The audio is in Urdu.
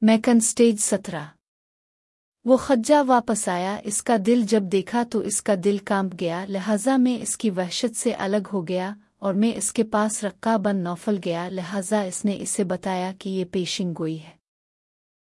میکن سٹیج سترہ۔ وہ خجہ واپس آیا، اس کا دل جب دیکھا تو اس کا دل کانپ گیا، لہذا میں اس کی وحشت سے الگ ہو گیا اور میں اس کے پاس رقہ بن نوفل گیا، لہذا اس نے اسے بتایا کہ یہ پیشنگ گوئی ہے۔